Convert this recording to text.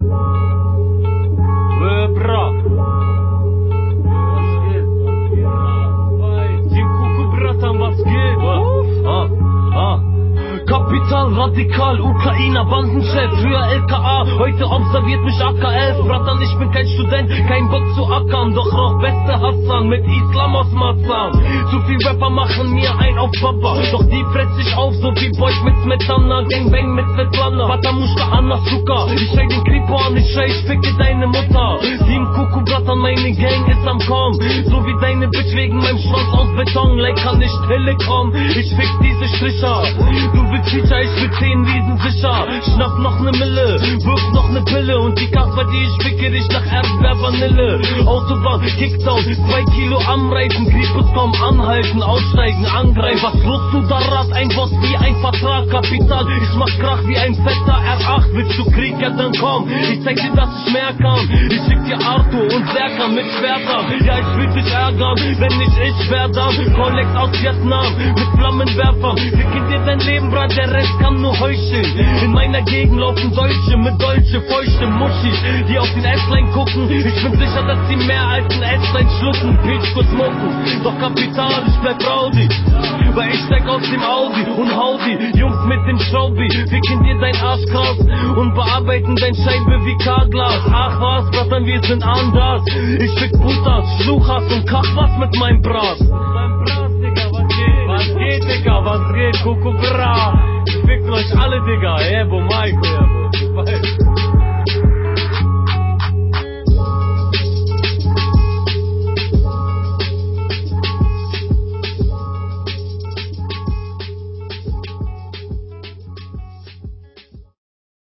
Äh, bra. Team Kuku, Bratan, was geht? Ah, ah. Kapital, radikal, Ukrainer, Bandenchef, früher LKA, heute observiert mich AK11, Bratan, ich bin kein Student, kein Bock zu ackern, doch noch beste Hassan mit Islam aus Marzahn. Zu viel Rapper machen mir ein auf Papa, doch die fress ich auf, so wie Boys mit Smetana, Gangbang mit Svetlana, Batamushka, Anna Suka, ich schrei den Kripo an, ich schrei, ich ficke deine Mutter, Team Kuku, Bratan, meine Gang ist am Kommen, so wie deine Bitch wegen meinem Schwanz aus Beton, like kann nicht Telekom, ich fick diese Stricher, du willst Ich will zehn Riesen sicher. Schnapp noch ne Mille, wirf noch ne Pille und die Kasper, die ich ficke, riecht nach Erdbeer Vanille. Autobahn, Kickdown, zwei Kilo am Reifen, Gripus komm anhalten, aussteigen, angreifen. Was los du da Rad, ein Boss wie ein Vertrag, Kapital, ich mach Krach wie ein fetter R8. Willst du Krieg, ja dann komm, ich zeig dir, dass ich mehr kann. Ich schick dir Arthur und Serkan mit Schwertern. Ja, ich will dich ärgern, wenn nicht ich wär dann. Kollex aus Vietnam, mit Flammenwerfern. Fick dir dein Leben, Brand, der Rest kann nur heucheln. In meiner Gegend laufen Deutsche mit deutsche, feuchte Muschis, die auf den S-Line gucken. Ich bin sicher, dass sie mehr als ein S-Line schlucken, Pilz kurz mucken. Doch Kapital, ich bleib Rowdy, weil ich steig aus dem Audi und hau die Jungs mit dem Schraubi, ficken dir dein Arsch krass und bearbeiten dein Scheibe wie K-Glas. Ach was, Bratan, wir sind anders. Ich fick Putas, Schluchas und kach was mit meinem Bras. Kuckuck, Bra. Fickt euch alle, Digga, Ebo, Maiko, Ebo.